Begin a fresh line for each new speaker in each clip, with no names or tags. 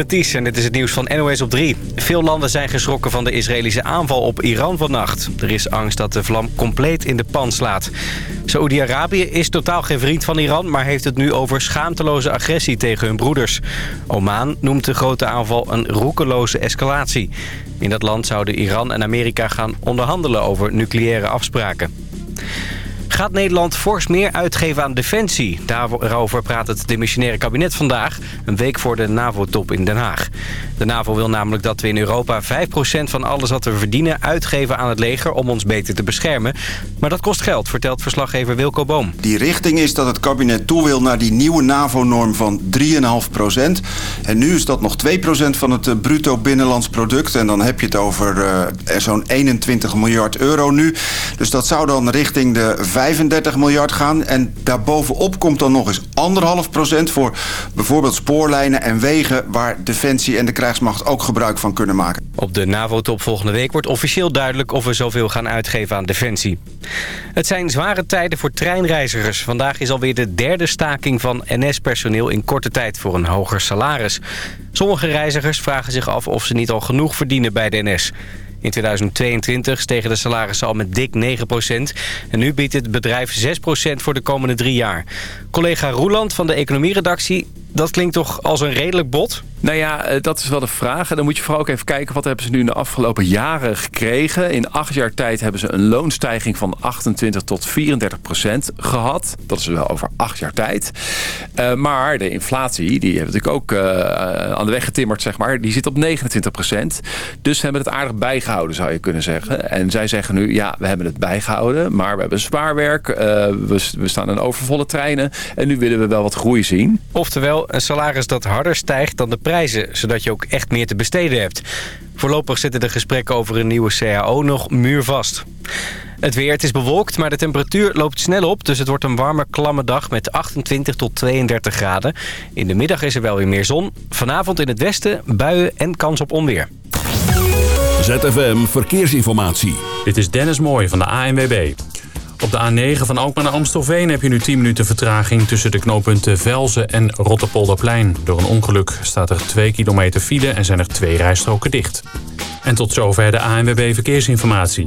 En dit is het nieuws van NOS op 3. Veel landen zijn geschrokken van de Israëlische aanval op Iran vannacht. Er is angst dat de vlam compleet in de pan slaat. Saoedi-Arabië is totaal geen vriend van Iran... maar heeft het nu over schaamteloze agressie tegen hun broeders. Oman noemt de grote aanval een roekeloze escalatie. In dat land zouden Iran en Amerika gaan onderhandelen over nucleaire afspraken. Gaat Nederland fors meer uitgeven aan defensie? Daarover praat het demissionaire kabinet vandaag, een week voor de NAVO-top in Den Haag. De NAVO wil namelijk dat we in Europa 5% van alles wat we verdienen uitgeven aan het leger om ons beter te beschermen. Maar dat kost geld, vertelt verslaggever Wilco Boom.
Die richting is dat het kabinet toe wil naar die nieuwe NAVO-norm van 3,5%. En nu is dat nog 2% van het eh, bruto binnenlands product. En dan heb je het over uh, zo'n 21 miljard euro nu. Dus dat zou dan richting de 35 miljard gaan. En daarbovenop komt dan nog eens anderhalf procent voor bijvoorbeeld spoorlijnen en wegen... waar Defensie en de krijgsmacht ook gebruik van kunnen maken.
Op de NAVO-top volgende week wordt officieel duidelijk of we zoveel gaan uitgeven aan Defensie. Het zijn zware tijden voor treinreizigers. Vandaag is alweer de derde staking van NS-personeel in korte tijd voor een hoger salaris. Sommige reizigers vragen zich af of ze niet al genoeg verdienen bij de NS. In 2022 stegen de salarissen al met dik 9% En nu biedt het bedrijf 6% voor de komende drie jaar. Collega Roeland van de economieredactie dat klinkt toch als een redelijk bod?
Nou ja, eh, dat is wel de vraag. En dan moet je vooral ook even kijken... wat hebben ze nu in de afgelopen jaren gekregen. In acht jaar tijd hebben ze een loonstijging van 28 tot 34 procent gehad. Dat is wel over acht jaar tijd. Uh, maar de inflatie, die hebben natuurlijk ook uh, aan de weg getimmerd, zeg maar. Die zit op 29 procent. Dus ze hebben het aardig bijgehouden, zou je kunnen zeggen. En zij zeggen nu, ja, we hebben het bijgehouden. Maar we hebben zwaar werk. We, we staan in overvolle treinen. En nu willen we wel wat groei zien.
Oftewel een salaris dat harder stijgt dan de prijzen... zodat je ook echt meer te besteden hebt. Voorlopig zitten de gesprekken over een nieuwe CAO nog muurvast. Het weer, het is bewolkt, maar de temperatuur loopt snel op... dus het wordt een warme, klamme dag met 28 tot 32 graden. In de middag is er wel weer meer zon. Vanavond in het westen buien en kans op onweer.
ZFM Verkeersinformatie.
Dit is Dennis Mooij van de ANWB. Op de A9 van Alkmaar naar Amstelveen heb je nu 10 minuten vertraging... tussen de knooppunten Velzen en Rotterpolderplein. Door een ongeluk staat er 2 kilometer file en zijn er twee rijstroken dicht. En tot zover de ANWB Verkeersinformatie.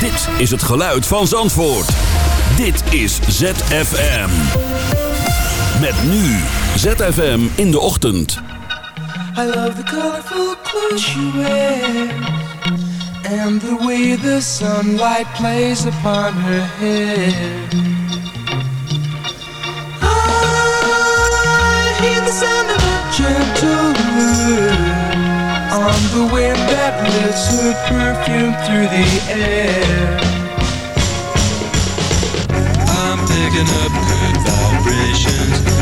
Dit is het geluid van Zandvoort. Dit is ZFM. Met nu ZFM in de ochtend.
I love the colorful clothes she wears And the way the sunlight plays upon her hair I hear the sound of a gentle On the wind that lifts her perfume through the air. I'm picking up good vibrations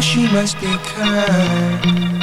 she must be kind.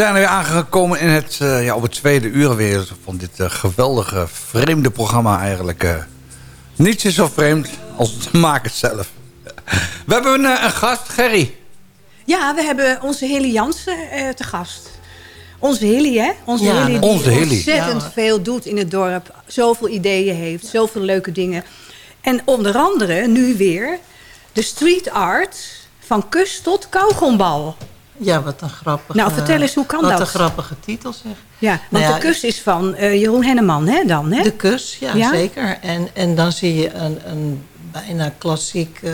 Zijn er weer aangekomen in het, eh, ja, op het tweede uur weer van dit eh, geweldige, vreemde programma eigenlijk. eh. niets is zo vreemd als het maken zelf. We hebben een, een gast, Gerry.
Ja, we hebben onze Hilly Jansen eh, te gast. Onze Hilly, hè? Onze
Ja,
Hilly die
onze Hilly.
ontzettend
Ja,
veel doet in het dorp. Zoveel ideeën heeft, zoveel leuke dingen. En onder andere nu weer de street art van kus tot kauwgombal.
Ja, wat een grappige...
Nou, vertel eens, hoe kan
wat
dat?
een grappige titel zeg.
Ja, want
Nou ja,
de kus is van eh, Jeroen Henneman, hè, dan, hè?
De kus, ja,
Ja?
zeker. En, en dan zie je een, een bijna klassiek eh,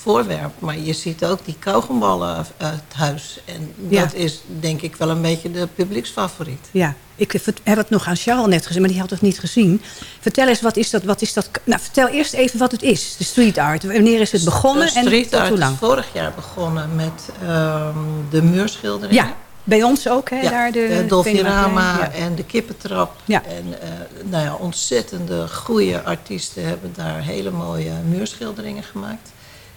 voorwerp. Maar je ziet ook die kauwgomballen uit het huis. En
Ja.
dat is denk ik wel een beetje de publieksfavoriet.
Ja, ik heb het nog aan Charles net gezien, maar die had het niet gezien. Vertel eens, wat is dat? Wat is dat? Nou, vertel eerst even wat het is, de street art. Wanneer is het begonnen
De
en
street
tot
art
hoe
is
lang?
vorig jaar begonnen met ehm, de muurschilderingen.
Ja, bij ons ook, hè?
Ja,
daar de,
de Dolfirama
Ja.
en de Kippentrap.
Ja.
En eh, nou ja, ontzettende goede artiesten hebben daar hele mooie muurschilderingen gemaakt.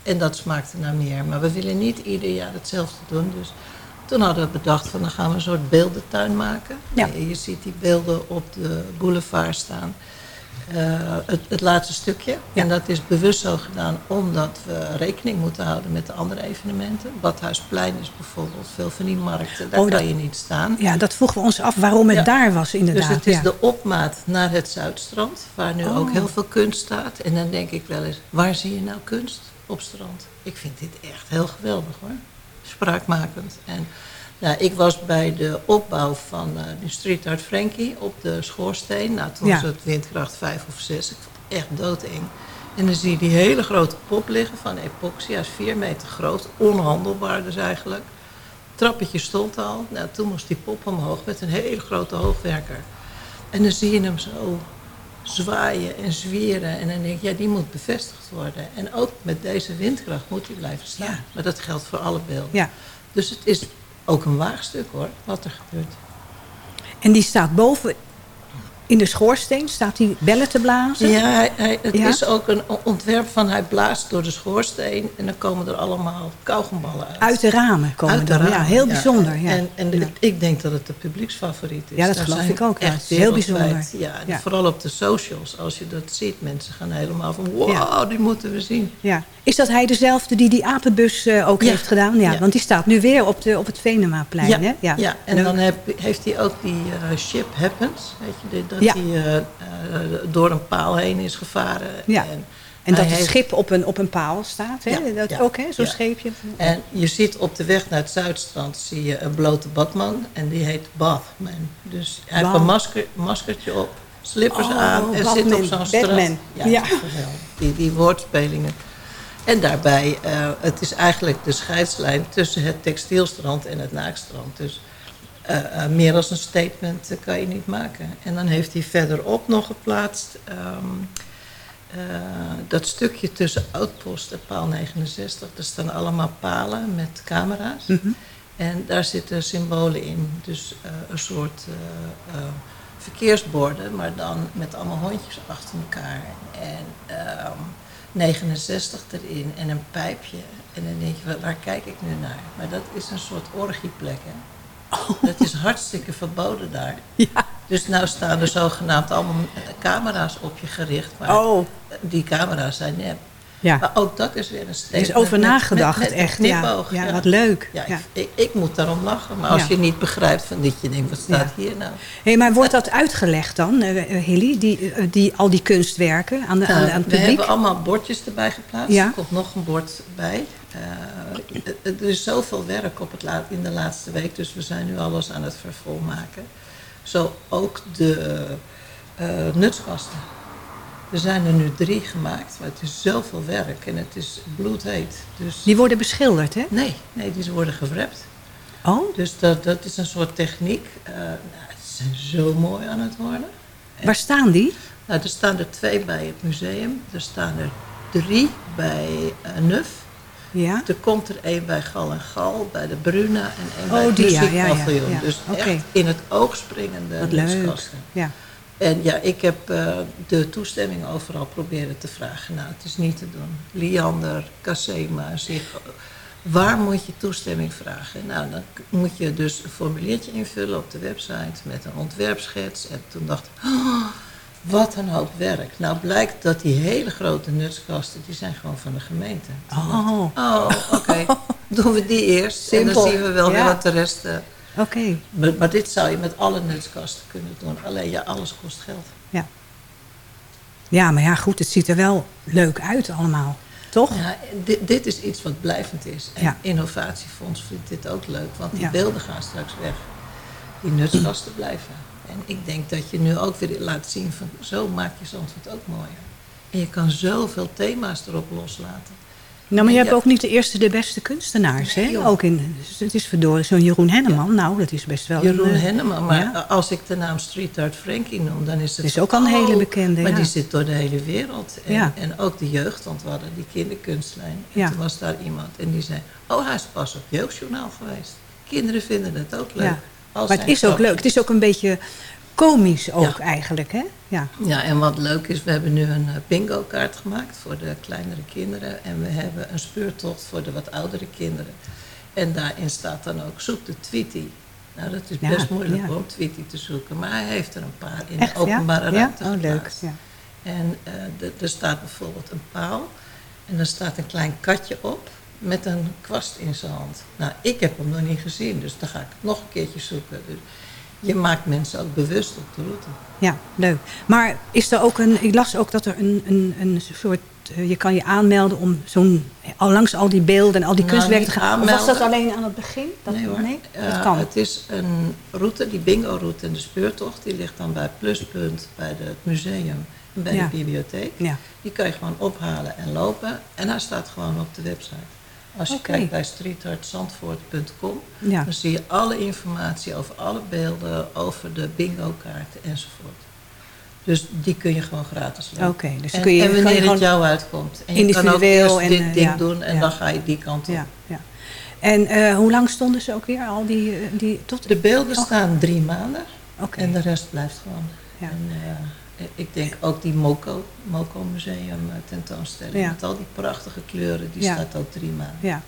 En dat smaakte naar meer. Maar we willen niet ieder jaar hetzelfde doen. Dus toen hadden we bedacht van dan gaan we een soort beeldentuin maken.
Ja.
Je, je ziet die beelden op de boulevard staan. Eh, het, het laatste stukje.
Ja.
En dat is bewust zo gedaan omdat we rekening moeten houden met de andere evenementen. Badhuisplein is bijvoorbeeld veel van die markten. Daar
Oh,
kan
dat-
je niet staan.
Ja, dat vroegen we ons af waarom het
Ja.
daar was inderdaad.
Dus het is
ja.
de opmaat naar het Zuidstrand, waar nu ook
Oh.
heel veel kunst staat. En dan denk ik wel eens, waar zie je nou kunst op strand? Ik vind dit echt heel geweldig hoor. Spraakmakend. En nou, ik was bij de opbouw van eh de Street Art Frankie op de schoorsteen. Nou, toen
Ja.
was het windkracht 5 of 6. Ik vond het echt doodeng. En dan zie je die hele grote pop liggen van epoxy. Hij is 4 meter groot, onhandelbaar dus eigenlijk. trappetje stond al. Nou, toen moest die pop omhoog met een hele grote hoogwerker. En dan zie je hem zo zwaaien en zwieren. En dan denk je, ja, die moet bevestigd worden. En ook met deze windkracht moet die blijven staan.
Ja.
Maar dat geldt voor alle beelden.
Ja.
Dus het is ook een waagstuk hoor, wat er gebeurt.
En die staat boven in de schoorsteen, staat die bellen te blazen.
Ja, hij, hij- het
Ja?
is ook een ontwerp van hij blaast door de schoorsteen. En dan komen er allemaal kauwgomballen uit.
Uit de ramen komen
Uit de
dan. Ja,
ramen,
heel
ja.
bijzonder. Ja.
En, en de- ik denk dat het de publieksfavoriet is.
Ja, dat
Daar
geloof ik ook.
Echt
heel bijzonder.
Ja, en vooral op de socials. Als je dat ziet, mensen gaan helemaal van... wow, die moeten we zien.
Ja. Is dat hij dezelfde die die apenbus eh, ook heeft gedaan? Ja, want die staat nu weer op, de, op het Venemaplein.
Ja,
hè?
ja. en
Leuk.
dan heb, heeft hij ook die eh, ship happens. Weet je, die- dat
Ja.
hij eh, eh, door een paal heen is gevaren.
Ja.
En,
En dat het
heeft-
schip op een, op een paal staat. Hè?
Ja,
dat
ja,
ook, hè? Zo'n
ja.
scheepje.
En je ziet op de weg naar het Zuidstrand zie je een blote badman. En die heet Bathman. Dus hij heeft een masker, maskertje op, slippers
Oh,
aan en zit op zo'n strand. Ja. Die, die woordspelingen. En daarbij, eh, het is eigenlijk de scheidslijn tussen het textielstrand en het naakstrand. Dus eh, eh, meer als een statement eh, kan je niet maken. En dan heeft hij verderop nog geplaatst... ehm, eh, dat stukje tussen Outpost en paal 69, er staan allemaal palen met camera's.
Mhm.
En daar zitten symbolen in. Dus een soort verkeersborden, maar dan met allemaal hondjes achter elkaar. En ehm, 69 erin en een pijpje. En dan denk je, waar, waar kijk ik nu naar? Maar dat is een soort orgieplek. Hè? Dat is hartstikke verboden daar.
Ja.
Dus nou staan er zogenaamd allemaal camera's op je gericht. Maar
Oh,
die camera's zijn nep.
ja.
Maar ook dat is weer een
Er
statement.
is over
met-
nagedacht,
met- met
echt. Ja. wat leuk.
Ja,
Ja.
Ik, ik moet daarom lachen. Maar als je niet begrijpt van dit, je denkt, wat staat hier nou?
Hey, maar wordt dat uitgelegd dan, eh, eh, Hilly? Die, eh, die, al die kunstwerken aan, de, aan,
Nou,
aan het
we
publiek?
hebben allemaal bordjes erbij geplaatst. Er komt nog een bord bij. Eh, er is zoveel werk op het la- in de laatste week, dus we zijn nu alles aan het vervolmaken. Zo ook de eh, nutskasten. Er zijn er nu drie gemaakt, maar het is zoveel werk en het is bloedheet. Dus
Die worden beschilderd, hè?
nee, nee, die worden gewrapt.
Oh,
Dus dat, dat is een soort techniek. Eh nou, ze zijn zo mooi aan het worden.
waar staan die?
Nou, er staan er twee bij het museum. Er staan er drie bij Nuf.
Ja.
Er komt er één bij Gal en Gal, bij de Bruna en één
Oh,
bij het
die, ja, ja, ja,
muziekpaviljoen. Dus echt in het oog springende
Wat leuk.
nutskasten.
Ja.
En ja, ik heb eh, de toestemming overal proberen te vragen. Nou, het is niet te doen. Liander, Casema, zich Waar moet je toestemming vragen? Nou, dan moet je dus een formuliertje invullen op de website met een ontwerpschets. En toen dacht ik, oh, wat een hoop werk. Nou blijkt dat die hele grote nutskasten, die zijn gewoon van de gemeente.
Oh,
Oh, oké. Doen we die eerst. En dan zien we wel weer
Ja.
wat de rest... eh,
oké.
maar, maar dit zou je met alle nutskasten kunnen doen. Alleen ja, alles kost geld.
Ja. ja, maar ja, goed, het ziet er wel leuk uit allemaal. Toch?
Ja, dit, dit is iets wat blijvend is. En
Ja.
Innovatiefonds vindt dit ook leuk, want die
Ja.
beelden gaan straks weg. Die nutskasten blijven. En ik denk dat je nu ook weer laat zien van zo maak je Zandvoort ook mooier. En je kan zoveel thema's erop loslaten.
Nou, maar je hebt
Ja.
ook niet de eerste de beste kunstenaars,
Nee,
hè?
joh.
Ook in, dus het is verdorie zo'n Jeroen Henneman. Nou, dat is best wel
Jeroen
een... eh,
Henneman, maar
ja.
als ik de naam Street Art Frankie noem, dan is het...
Dat is ook al een hele
oh,
bekende,
Maar die zit door de hele wereld. En,
Ja.
en ook de jeugd, want we hadden die kinderkunstlijn. En
Ja.
toen was daar iemand en die zei... Oh, hij is pas op jeugdjournaal geweest. Kinderen vinden het ook leuk.
Maar het is ook leuk. Het is ook een beetje komisch ook
Ja.
eigenlijk, hè? Ja.
Ja, en wat leuk is, we hebben nu een eh, bingo-kaart gemaakt voor de kleinere kinderen. En we hebben een speurtocht voor de wat oudere kinderen. En daarin staat dan ook, zoek de Tweety. Nou, dat is
Ja,
best moeilijk
ja.
om Tweety te zoeken. Maar hij heeft er een paar in
Echt,
de openbare
ja?
ruimte
Ja? Oh, leuk.
En eh, er staat bijvoorbeeld een paal. En er staat een klein katje op met een kwast in zijn hand. Nou, ik heb hem nog niet gezien, dus dan ga ik het nog een keertje zoeken. Dus je maakt mensen ook bewust op de route.
ja, leuk. Maar is er ook een... Ik las ook dat er een, een, een soort... eh, Je kan je aanmelden om zo'n... Al langs al die beelden en al die
Nou,
kunstwerken te gaan. Of was dat alleen aan het begin? Dat,
nee hoor.
Nee?
Eh,
dat kan.
Het is een route, die bingo-route en de speurtocht, die ligt dan bij Pluspunt, bij de, het museum en bij
Ja.
de bibliotheek.
Ja.
Die kan je gewoon ophalen en lopen en hij staat gewoon op de website. Als je kijkt bij streetartzandvoort.com,
Ja.
dan zie je alle informatie over alle beelden, over de bingo-kaarten enzovoort. Dus die kun je gewoon gratis lopen.
Oké, dus
en,
kun je-
en
je
wanneer het jou uitkomt. En je kan ook
individueel
eerst
en,
dit
eh,
ding
ja,
doen en
ja.
dan ga je die kant op.
Ja, ja. En eh, hoe lang stonden ze ook weer? Al die, eh, die tot
De beelden
Oh.
staan drie maanden en de rest blijft gewoon.
Ja.
En, ik denk ook die Moco, Moco Museum eh, tentoonstelling
Ja.
met al die prachtige kleuren, die
Ja.
staat ook drie maanden.
Ja.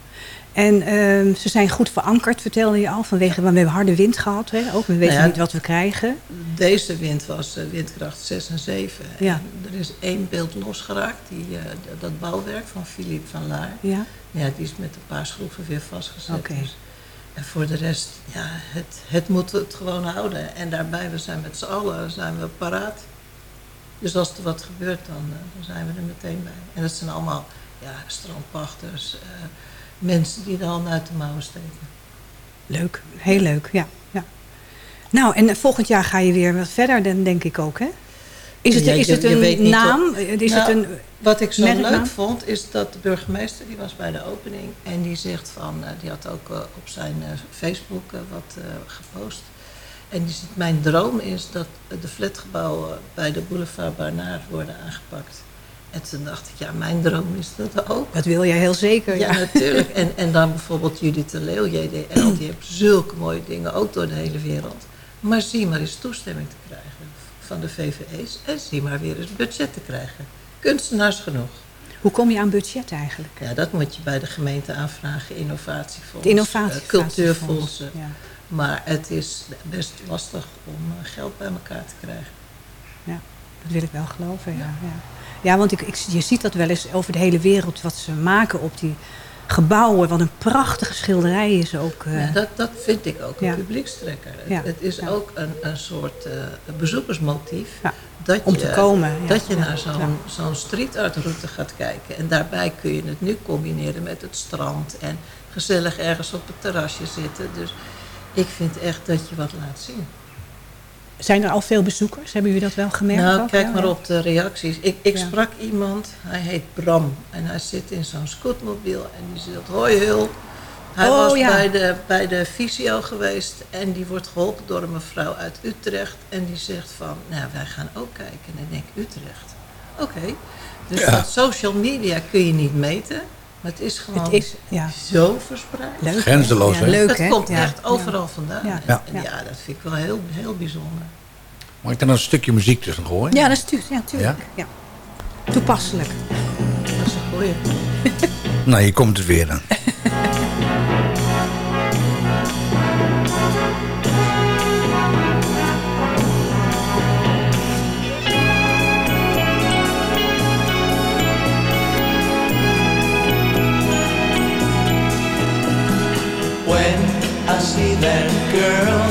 En ehm, ze zijn goed verankerd, vertelde je al, vanwege, want we hebben harde wind gehad. Hè? Ook, we weten
Nou ja,
niet wat we krijgen.
Deze wind was eh, windkracht 6 en 7.
Ja.
En er is één beeld losgeraakt, die, eh, dat bouwwerk van Philippe van Laar.
Ja.
Ja, die is met een paar schroeven weer vastgezet.
Oké.
Dus. En voor de rest, ja, het, het moet het gewoon houden. En daarbij, we zijn met z'n allen zijn we paraat. Dus als er wat gebeurt, dan, eh, dan zijn we er meteen bij. En dat zijn allemaal ja, strandpachters, eh, mensen die er al uit de mouwen steken.
Leuk, heel leuk, ja. ja. Nou, en volgend jaar ga je weer wat verder, dan denk ik ook, hè? Is het,
Ja,
is het een naam?
of-
Is
Nou,
het een...
Wat ik zo
merknaam?
leuk vond, is dat de burgemeester, die was bij de opening... en die zegt van, eh, die had ook op zijn Facebook wat gepost... En zegt, mijn droom is dat de flatgebouwen bij de boulevard Barnaert worden aangepakt. En toen dacht ik, ja, mijn droom is dat ook.
Dat wil jij heel zeker,
Ja,
ja.
natuurlijk. En, en dan bijvoorbeeld Judith de Leeuw, JDL, die heeft zulke mooie dingen, ook door de hele wereld. Maar zie maar eens toestemming te krijgen van de VVE's en zie maar weer eens budget te krijgen. Kunstenaars genoeg.
Hoe kom je aan budget eigenlijk?
Ja, dat moet je bij de gemeente aanvragen, innovatiefonds,
Het innovatie-
eh, cultuurfondsen.
Ja.
Maar het is best lastig om eh, geld bij elkaar te krijgen.
Ja, dat wil ik wel geloven, ja. Ja, ja want ik, ik, je ziet dat wel eens over de hele wereld... wat ze maken op die gebouwen. Wat een prachtige schilderij is ook. eh.
Ja, dat, dat vind ik ook een publiekstrekker. Het, het is ook een, een soort eh, bezoekersmotief. Dat
om
je,
te komen, ja.
Dat je naar zo'n zo'n street art route gaat kijken. En daarbij kun je het nu combineren met het strand. En gezellig ergens op het terrasje zitten. Dus ik vind echt dat je wat laat zien.
Zijn er al veel bezoekers? Hebben jullie dat wel gemerkt?
Nou,
ook?
kijk
Ja,
maar
ja.
op de reacties. Ik, ik
Ja.
sprak iemand, hij heet Bram. En hij zit in zo'n scootmobiel en die zegt, hoi Hul. Hij
Oh,
was
ja.
bij, de, bij de visio geweest en die wordt geholpen door een mevrouw uit Utrecht. En die zegt van, nou wij gaan ook kijken. En ik denk, Utrecht? Oké. Dus dat social media kun je niet meten. Maar het is gewoon
Het is, ja,
zo verspreid.
leuk. hè?
Grenzeloos,
ja,
hè?
Leuk,
het komt
Ja,
echt overal vandaan.
Ja.
Ja.
En ja, dat vind ik wel heel, heel bijzonder.
Mag ik dan een stukje muziek tussen gooien?
Ja, dat is tu- ja, tuurlijk. Ja? Toepasselijk.
Dat is een goeie.
Nou, hier komt het weer dan.
see that girl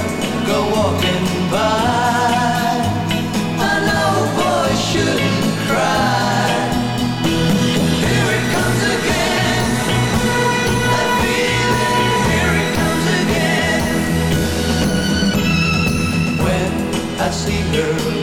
go walking by. I know boys shouldn't cry. Here it comes again. I feel it. Here it comes again. When I see her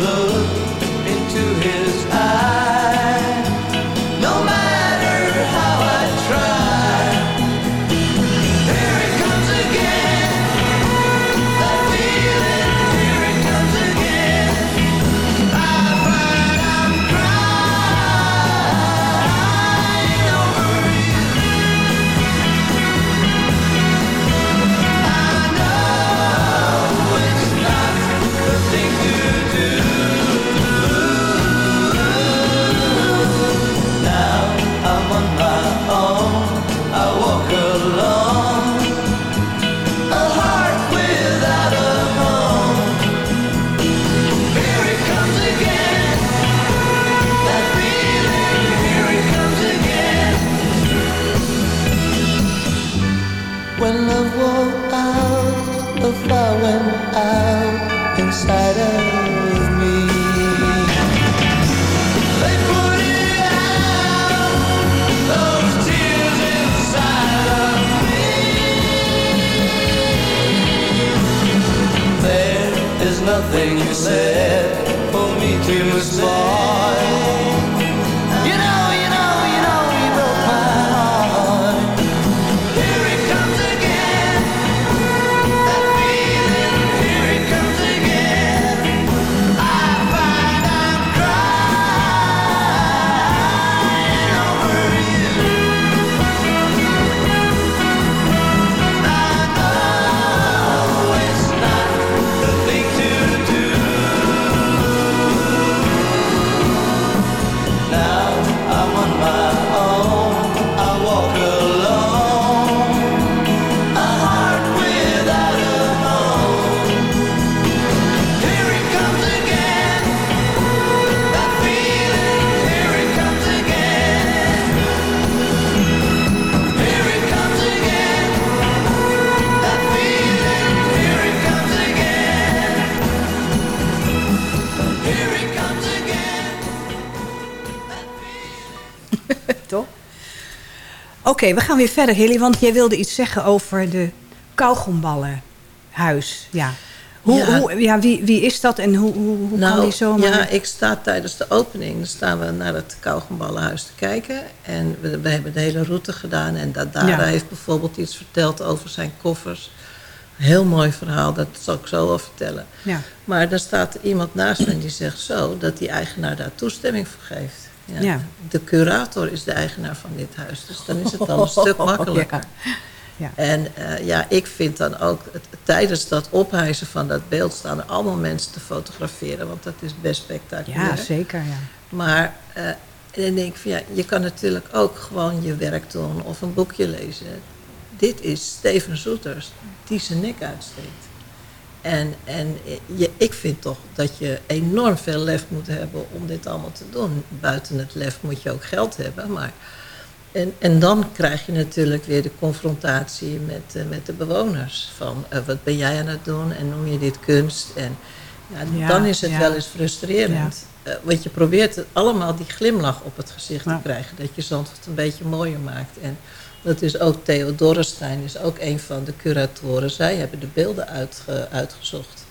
When love walked out, the fire went out inside of me. They put it out, those tears inside of me. There is nothing left for me to say.
Oké, we gaan weer verder, Hilly. Want jij wilde iets zeggen over de kauwgomballenhuis. Ja. Hoe,
Ja.
Hoe, ja, wie, wie is dat en hoe, hoe, hoe kan die zomaar...
Nou, Ja, ik sta tijdens de opening. Staan we naar het Kauwgomballenhuis te kijken. En we, we hebben de hele route gedaan. En Dadara
Ja.
heeft bijvoorbeeld iets verteld over zijn koffers. Heel mooi verhaal, dat zal ik zo wel vertellen.
Ja.
Maar dan staat iemand naast me en die zegt zo... dat die eigenaar daar toestemming voor geeft. Ja.
Ja.
De curator is de eigenaar van dit huis. Dus dan is het al een stuk makkelijker.
Ja. Ja.
En eh, ja, ik vind dan ook, het- tijdens dat ophijzen van dat beeld staan er allemaal mensen te fotograferen, want dat is best spectaculair.
ja, zeker. Ja.
Maar en dan denk ik van ja, je kan natuurlijk ook gewoon je werk doen of een boekje lezen. Dit is Steven Soeters die zijn nek uitsteekt. En, en je, ik vind toch dat je enorm veel lef moet hebben om dit allemaal te doen. Buiten het lef moet je ook geld hebben. Maar, en, en dan krijg je natuurlijk weer de confrontatie met, eh, met de bewoners. Van eh, wat ben jij aan het doen en noem je dit kunst? En ja,
Ja,
dan is het
ja.
wel eens frustrerend. Eh, want je probeert allemaal die glimlach op het gezicht te krijgen. Dat je Zandvoort een beetje mooier maakt. En dat is ook Theo Dorrestein, is ook een van de curatoren. Zij hebben de beelden uitge- uitgezocht.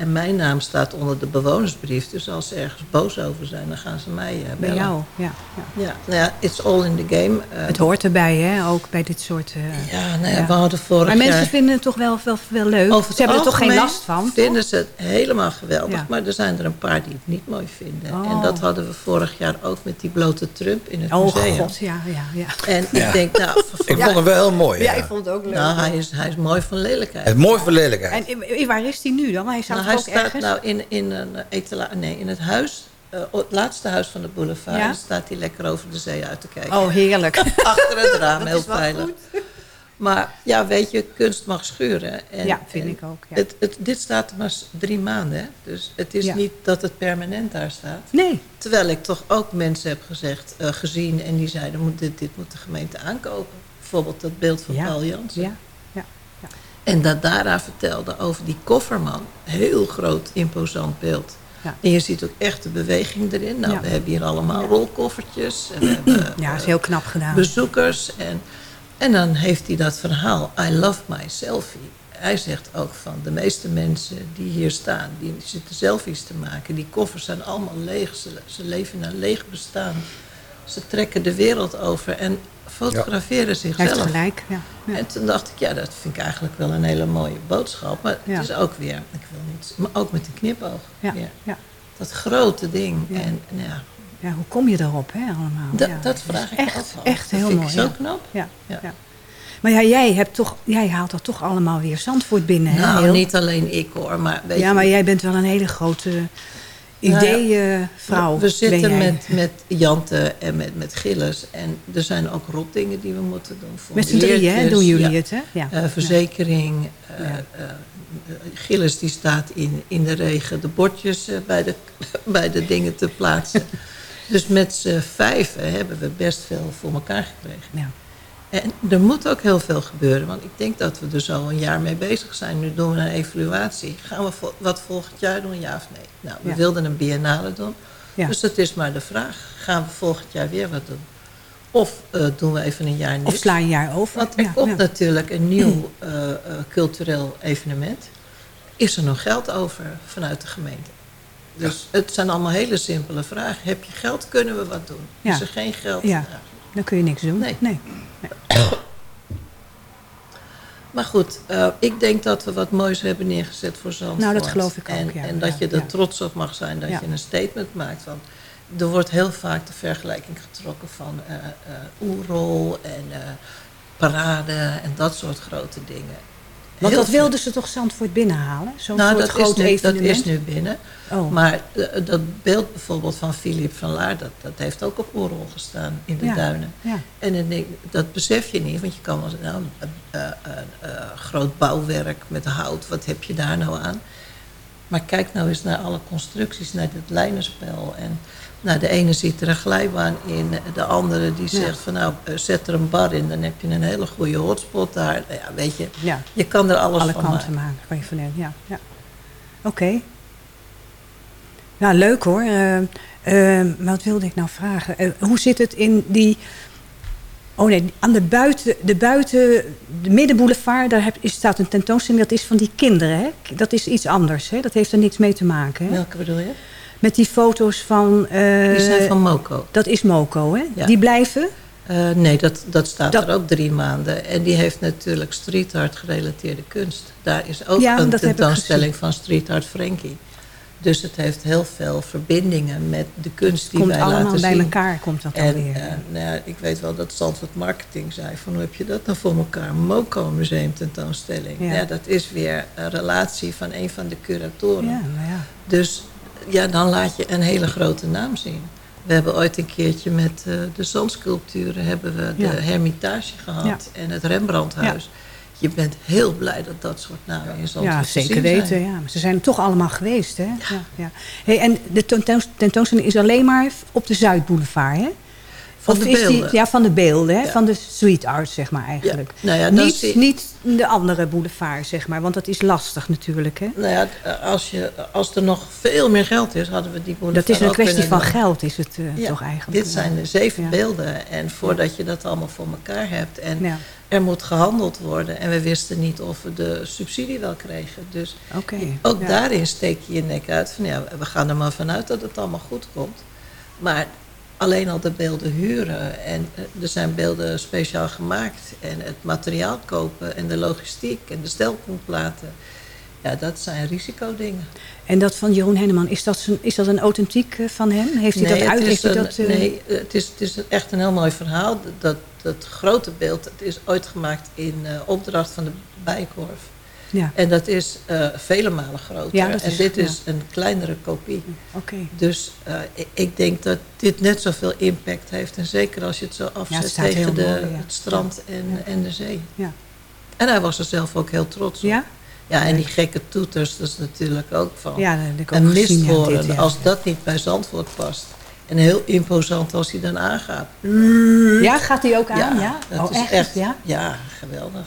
En mijn naam staat onder de bewonersbrief. Dus als ze ergens boos over zijn, dan gaan ze mij eh,
Bij
bellen.
jou, ja. ja.
Ja, nou ja, it's all in the game. Eh,
Het hoort erbij, hè? Ook bij dit soort... eh,
ja, nou ja,
Ja.
we hadden vorig
maar mensen
jaar...
vinden het toch wel, wel, wel leuk.
Over
Ze hebben er toch geen last van?
vinden ze het helemaal geweldig.
Ja.
Maar er zijn er een paar die het niet mooi vinden.
Oh.
En dat hadden we vorig jaar ook met die blote Trump in het
Oh
museum.
god, ja, ja, ja.
En ik denk, nou,
Ik vond hem wel heel mooi. Ja.
vond het ook leuk.
nou hij, is, hij is mooi van lelijkheid.
Het mooi voor lelijkheid.
En waar is die nu dan? Hij staat
Nou, hij staat
ergens?
nou in, in, een etala, nee, in het huis, eh, het laatste huis van de boulevard.
Ja?
Staat hij lekker over de zee uit te kijken.
Oh, heerlijk.
Achter het raam, heel veilig.
goed.
Maar ja, weet je, kunst mag schuren. En,
Ja, vind
en
ik ook, ja.
Het, het, dit staat er maar drie maanden. Hè? Dus het is
Ja.
niet dat het permanent daar staat.
Nee.
Terwijl ik toch ook mensen heb gezegd, eh, gezien en die zeiden, moet dit, dit moet de gemeente aankopen. Bijvoorbeeld dat beeld van
Ja.
Paul Jansen.
Ja. ja.
En dat Dara vertelde over die kofferman. Heel groot, imposant beeld.
Ja.
En je ziet ook echt de beweging erin. Nou,
Ja.
we hebben hier allemaal rolkoffertjes. En we hebben
Ja, is heel knap gedaan.
bezoekers. En, en dan heeft hij dat verhaal, I love my selfie. Hij zegt ook van de meeste mensen die hier staan, die zitten selfies te maken. Die koffers zijn allemaal leeg. Ze, ze leven een leeg bestaan. Ze trekken de wereld over en fotograferen zichzelf.
heeft gelijk. Ja.
En toen dacht ik, ja, dat vind ik eigenlijk wel een hele mooie boodschap. Maar het is ook weer, ik wil niet, maar ook met een knipoog.
Ja.
weer. Dat grote ding.
Ja.
En nou ja,
ja, hoe kom je daarop, hè, allemaal?
dat,
ja.
dat vraag ik
echt,
af.
Echt heel mooi.
zo
ja.
knap.
Ja.
Ja.
Maar ja, jij, hebt toch, jij haalt dat toch allemaal weer Zandvoort binnen, hè?
Nou,
Heel-
niet alleen ik hoor, maar weet
Ja, maar jij bent wel een hele grote
Nou ja,
ideeënvrouw.
We zitten met, met Jante en met, met Gilles. En er zijn ook rotdingen die we moeten doen.
Met z'n drieën, hè, doen jullie
ja.
het, hè? Ja.
Eh, verzekering. eh,
Ja.
eh, Gilles die staat in, in de regen de bordjes eh, bij, de, bij de dingen te plaatsen. dus met z'n vijven hebben we best veel voor elkaar gekregen.
Ja.
En er moet ook heel veel gebeuren, want ik denk dat we er zo een jaar mee bezig zijn. Nu doen we een evaluatie. Gaan we wat volgend jaar doen, ja of nee? Nou, we
Ja.
wilden een biennale doen.
Ja.
Dus dat is maar de vraag. Gaan we volgend jaar weer wat doen? Of eh, doen we even een jaar niks?
Of sla een jaar over.
Want er
Ja,
komt
ja.
natuurlijk een nieuw eh, eh, cultureel evenement. Is er nog geld over vanuit de gemeente? Dus het zijn allemaal hele simpele vragen. Heb je geld, kunnen we wat doen.
Ja.
Is er geen geld?
Ja.
Nou,
Dan kun je niks doen.
Nee.
nee.
Maar goed, eh, ik denk dat we wat moois hebben neergezet voor Zandvoort.
Nou, dat geloof ik ook,
En,
ja.
en dat
Ja,
je er
ja.
trots op mag zijn dat je een statement maakt. Want er wordt heel vaak de vergelijking getrokken van eh oerol en parade en dat soort grote dingen.
Want dat wilden ze toch Zandvoort binnenhalen? Zo'n
nou,
soort
dat
groot
is, nu, dat is nu binnen.
Oh.
Maar eh, dat beeld bijvoorbeeld van Philippe van Laar, dat, dat heeft ook op oerol gestaan in de
Ja,
duinen.
ja.
En dan dat besef je niet, want je kan wel zeggen, nou, een groot bouwwerk met hout, wat heb je daar nou aan? Maar kijk nou eens naar alle constructies, naar het lijnenspel. En nou, de ene ziet er een glijbaan in, de andere die
Ja.
zegt van nou, eh, zet er een bar in, dan heb je een hele goede hotspot daar. Nou ja, weet je,
Ja.
je kan er alles
Alle
van
kanten
maken.
maken. Kan je van ja. ja. Oké. Nou, leuk hoor. Eh, wat wilde ik nou vragen? Hoe zit het in die... Oh nee, aan de buiten, de buiten, de middenboulevard, daar heb, staat een tentoonstelling. Dat is van die kinderen, hè? Dat is iets anders, hè? Dat heeft er niks mee te maken, hè?
Welke bedoel je?
Met die foto's van... eh,
Die zijn van Moco.
Dat is Moco, hè?
Ja.
Die blijven?
Eh, nee, dat, dat staat
Dat-
er ook drie maanden. En die heeft natuurlijk street art gerelateerde kunst. Daar is ook
Ja,
een tentoonstelling van street art Frankie. Dus het heeft heel veel verbindingen met de kunst die
Komt
wij
allemaal
laten
bij
zien.
elkaar, komt dat dan
En
weer.
eh, nou ja, ik weet wel dat Zandvoort Marketing zei van hoe heb je dat dan voor elkaar? Moco Museum tentoonstelling.
Ja.
Ja. dat is weer een relatie van een van de curatoren.
ja, nou ja.
Dus ja, dan laat je een hele grote naam zien. We hebben ooit een keertje met eh, de zandsculpturen hebben we de
Ja.
Hermitage gehad
Ja.
en het Rembrandthuis. Je bent heel blij dat dat soort namen in Zandvoort
Ja, zeker
zien
weten.
zijn.
Ja. Maar ze zijn er toch allemaal geweest. Hè? Ja. Ja, Hey, en de tentoons- tentoonstelling is alleen maar op de Zuidboulevard, hè?
Van
Of
de
die-
beelden.
ja, van de beelden, hè?
Ja.
van de street art, zeg maar eigenlijk.
nou ja,
niet, niet de andere boulevard, zeg maar, want dat is lastig natuurlijk. Hè?
Nou ja, als, je, als er nog veel meer geld is, hadden we die boulevard
Dat is een kwestie van
doen.
geld, is het eh, toch eigenlijk.
Dit zijn de zeven beelden. En voordat je dat allemaal voor elkaar hebt. En er moet gehandeld worden. En we wisten niet of we de subsidie wel kregen. Dus ook daarin steek je je nek uit. Van ja, we gaan er maar vanuit dat het allemaal goed komt. Maar alleen al de beelden huren. En eh, er zijn beelden speciaal gemaakt. En het materiaal kopen. En de logistiek. En de stelpuntplaten. Ja, dat zijn risicodingen.
En dat van Jeroen Henneman, is dat, zijn, is dat een authentiek eh, van hem? Heeft hij
Nee,
dat uit? Heeft hij
een-
dat, eh,
nee, het is, het is echt een heel mooi verhaal. Dat, dat grote beeld het is ooit gemaakt in opdracht van de Bijenkorf.
Ja,
En dat is eh, vele malen groter.
Ja,
en dit
ja.
is een kleinere kopie. Dus eh, ik, ik denk dat dit net zoveel impact heeft. En zeker als je het zo afzet tegen de,
mooi,
het strand en, en de zee.
Ja.
En hij was er zelf ook heel trots op.
Ja?
Ja, en die gekke toeters, dat is natuurlijk ook van.
Ja, dat dit, ja.
als dat niet bij Zandvoort past. En heel imposant als hij dan aangaat.
Ja, gaat hij ook aan? Ja,
dat
Oh,
is
echt?
echt,
Ja?
ja, geweldig.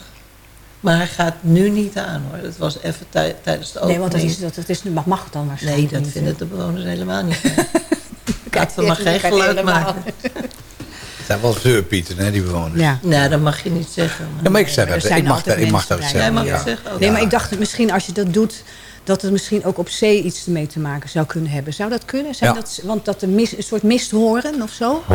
Maar hij gaat nu niet aan hoor. Dat was even tij- tijdens de
Nee,
opening.
want dat is, dat, dat is, mag, mag het dan
Nee,
waarschijnlijk
dat
niet,
vinden de bewoners helemaal niet. fijn. Laten we maar geen geluid maken.
zijn wel zeurpieten, hè, die bewoners.
Ja.
Nee, dat mag je niet zeggen.
Ja, maar ik zeg
Er
dat.
zijn
Ik mag, dat, ik mag
mensen
dat zeggen.
Jij mag
ja.
het zeggen ook.
Nee, maar ik dacht dat misschien als je dat doet... dat het misschien ook op zee iets ermee te maken zou kunnen hebben. Zou dat kunnen? Zijn
Ja.
dat, want dat een, mis, een soort mist horen of zo?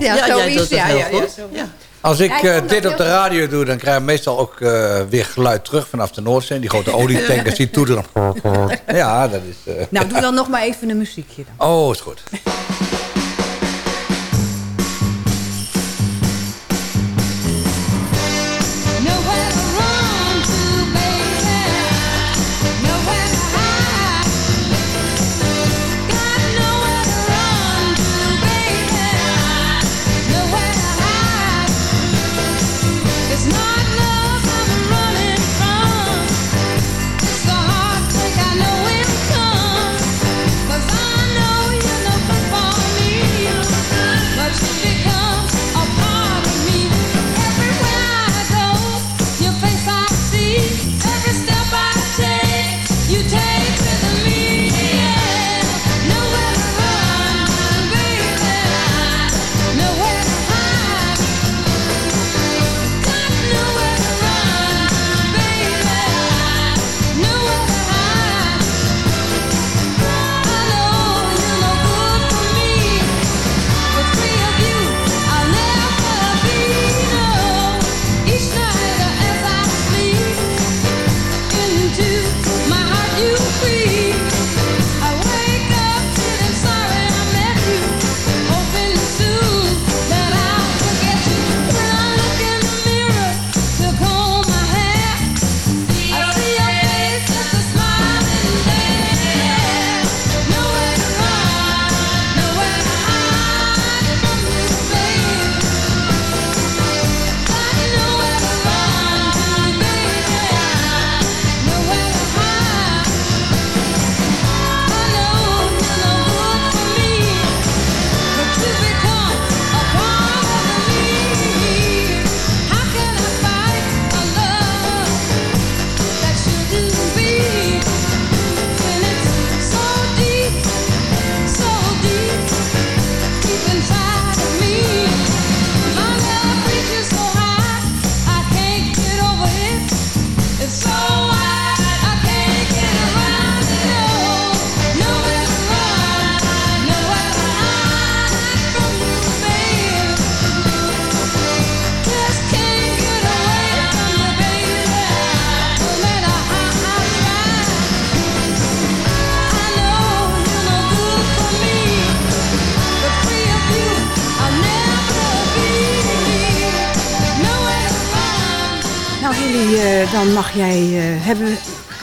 Ja,
zoiets. Ja,
heel
ja, ja,
goed.
zo.
Ja.
Als ik eh, dit op de radio doe, dan krijg ik meestal ook eh, weer geluid terug vanaf de Noordzee. Die grote olietankers die toeteren. Ja, dat is... eh,
Nou, doe dan nog maar even een muziekje dan.
Oh, is goed.
Jij eh, hebben...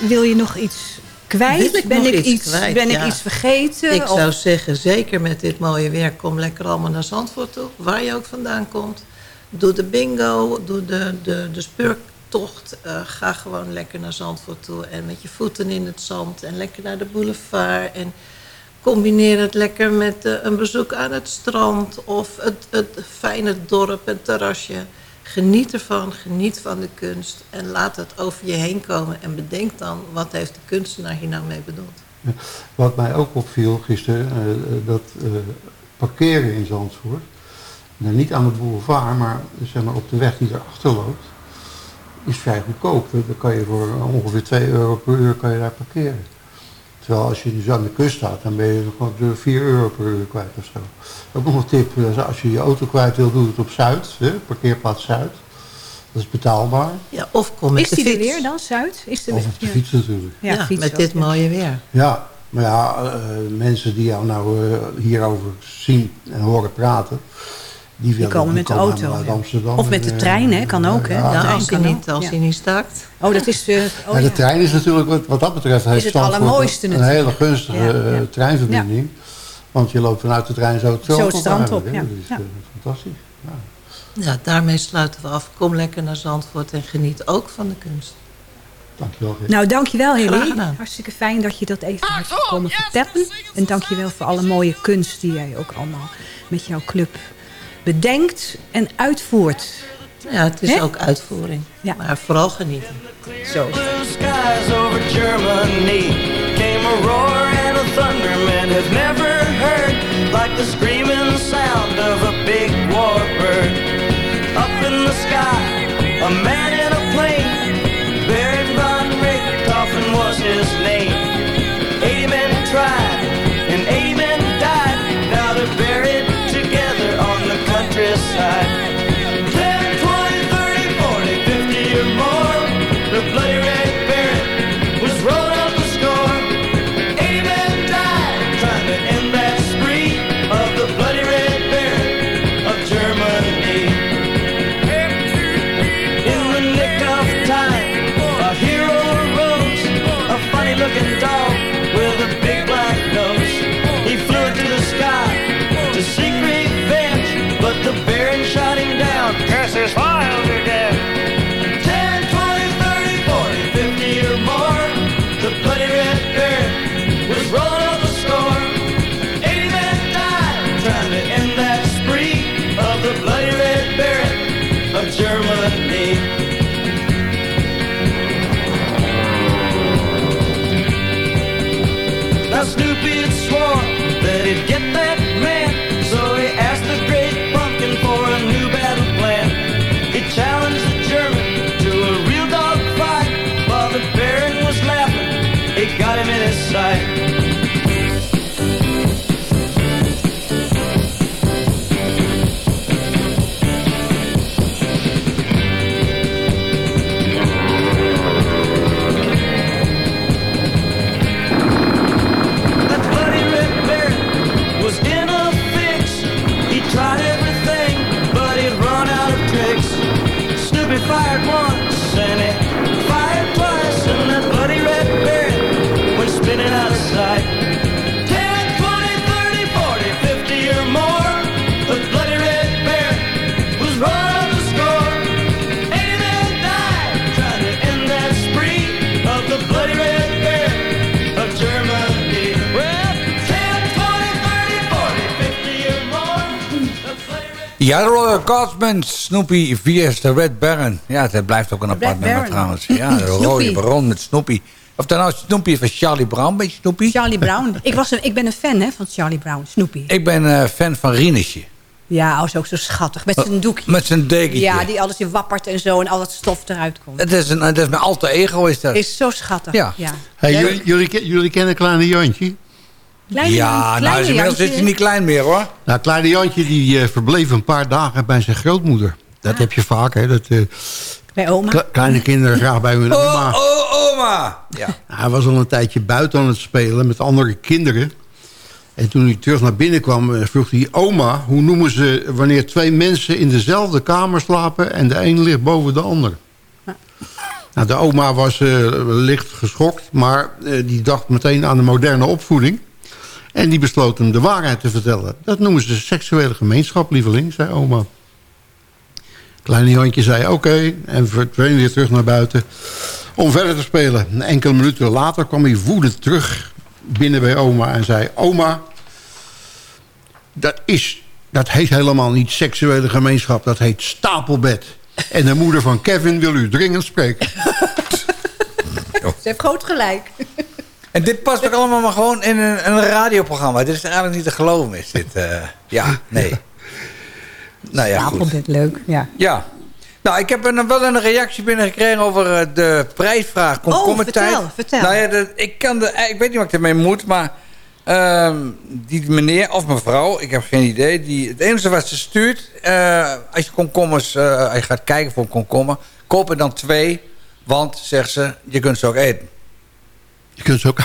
Wil je nog iets kwijt?
Wil ik
ben ik
iets
iets,
kwijt?
ben ik
Ja.
iets vergeten?
Ik
Of-
zou zeggen, zeker met dit mooie weer, kom lekker allemaal naar Zandvoort toe. Waar je ook vandaan komt. Doe de bingo, doe de, de, de speurtocht. eh, ga gewoon lekker naar Zandvoort toe. En met je voeten in het zand. En lekker naar de boulevard. En combineer het lekker met eh, een bezoek aan het strand. Of het, het fijne dorp, een terrasje. Geniet ervan, geniet van de kunst. En laat het over je heen komen. En bedenk dan, wat heeft de kunstenaar hier nou mee bedoeld?
Wat mij ook opviel gisteren, eh, eh, dat eh, parkeren in Zandvoort, nou, niet aan de boulevard, maar zeg maar op de weg die erachter loopt, is vrij goedkoop. Dan kan je voor ongeveer 2 euro per uur kan je daar parkeren. Terwijl als je dus aan de kust staat, dan ben je nog gewoon 4 euro per uur kwijt of zo. Ook nog een tip, eh, als je je auto kwijt wil, doe het op Zuid, hè, parkeerplaats Zuid. Dat is betaalbaar.
Ja, of kom met
Is
de
die er
fiets.
weer dan, Zuid? Is de,
Of op de fiets natuurlijk.
Ja,
Ja,
fiets
met
ook,
dit
ja.
mooie weer.
Ja, maar ja, eh, mensen die jou nou eh, hierover zien en horen praten, die
komen met de auto, ja. Of met de
En,
trein, hè,
eh,
kan ook, hè?
Ja,
Ja,
trein
als hij niet, als
ja.
hij niet staakt.
Oh, dat is... eh, oh,
Ja, de
ja.
trein is natuurlijk, wat, wat dat betreft, heeft
het allermooiste
een hele gunstige
Ja,
eh,
ja.
treinverbinding. Want je loopt vanuit de trein zo het strand,
Zo het strand op, ja.
Dat is
Ja.
eh, fantastisch. Ja.
Ja, daarmee sluiten we af. Kom lekker naar Zandvoort en geniet ook van de kunst.
Dankjewel.
Nou, dankjewel Hilly. Hartstikke fijn dat je dat even hebt komen vertellen. En dankjewel voor alle mooie kunst die jij ook allemaal met jouw club bedenkt en uitvoert.
Ja, het is
He?
ook uitvoering.
Ja.
Maar vooral genieten.
Zo.
Like the screaming sound of a big
warbird Up in the sky, a man in a plane Buried Von Richtofen was his name
Ja, de Royal Guardsmen, Snoopy vs. de Red Baron. Ja, het blijft ook een apart nummer trouwens. Ja, de rode baron met Snoopy. Of dan nou Snoopy van Charlie Brown, beetje Snoopy?
Charlie Brown. Ik, was een, ik ben een fan hè, van Charlie Brown, Snoopy.
Ik ben eh, fan van Rinesje.
Ja, hij is ook zo schattig. Met zijn doekje.
Met zijn dekentje.
Ja, die alles in wappert en zo en al dat stof eruit komt.
Het is, een, het is mijn alter ego, is dat.
Is zo schattig.
Ja.
ja.
Hey, jullie, jullie, ken- jullie kennen Kleine Jantje?
Kleine
ja,
Jan-
nou, inmiddels is hij niet klein meer, hoor.
Nou, Kleine Jantje die eh, verbleef een paar dagen bij zijn grootmoeder. Dat heb je vaak, hè. Dat eh,
Bij oma.
kle- kleine kinderen graag bij hun oma.
Oh, oh, oma! Ja.
Hij was al een tijdje buiten aan het spelen met andere kinderen. En toen hij terug naar binnen kwam, eh, vroeg hij... Oma, hoe noemen ze wanneer twee mensen in dezelfde kamer slapen... en de een ligt boven de ander? Nou, de oma was eh, licht geschokt, maar eh, die dacht meteen aan de moderne opvoeding. En die besloot hem de waarheid te vertellen. Dat noemen ze seksuele gemeenschap, lieveling, zei oma. Kleine Jantje zei oké en verdween weer terug naar buiten om verder te spelen. En enkele minuten later kwam hij woedend terug binnen bij oma en zei... Oma, dat, is, dat heet helemaal niet seksuele gemeenschap, dat heet stapelbed. En de moeder van Kevin wil u dringend spreken.
Ze heeft groot gelijk.
En dit past ook allemaal maar gewoon in een, een radioprogramma. Dit is eigenlijk niet te geloven, is dit. eh, ja, nee. Nou ja, goed.
Stapelbed, leuk. Ja.
Ja. Nou, ik heb een, wel een reactie binnengekregen over eh, de prijsvraag komkommertijd.
Oh, vertel, vertel.
Nou ja, de, ik, kan de, ik weet niet wat ik ermee moet, maar... ehm, die meneer of mevrouw, ik heb geen idee. Die, het enige wat ze stuurt... eh, als je komkommers... eh, als je gaat kijken voor een komkommer... koop er dan twee. Want, zegt ze, je kunt ze ook eten.
Je kunt ze ook...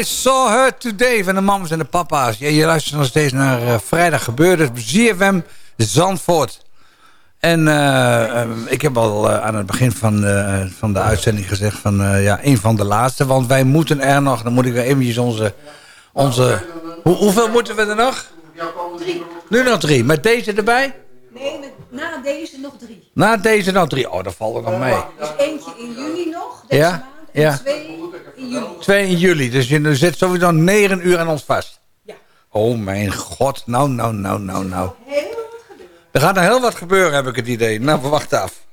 I Saw Her Today van de mamas en de papa's. Ja, je luistert nog steeds naar eh, Vrijdag Gebeurde. ZFM Zandvoort. En eh, eh, ik heb al aan het begin van, van de uitzending gezegd... van ja, een van de laatste. Want wij moeten er nog... Dan moet ik weer eventjes onze... onze hoe, hoeveel moeten we er nog?
Drie.
Nu nog drie. Met deze erbij?
Nee, met- na deze nog drie.
Na deze nog drie. Oh, dat valt er nog mee.
Dus eentje in juni nog, deze
Ja?
maand. En
Ja.
twee juli.
2 in juli. Dus je zit sowieso 9 uur aan ons vast. Ja. Oh mijn god. Nou, nou, nou, nou, nou. Er gaat nog heel wat gebeuren, heb ik het idee. Nou, we wachten af.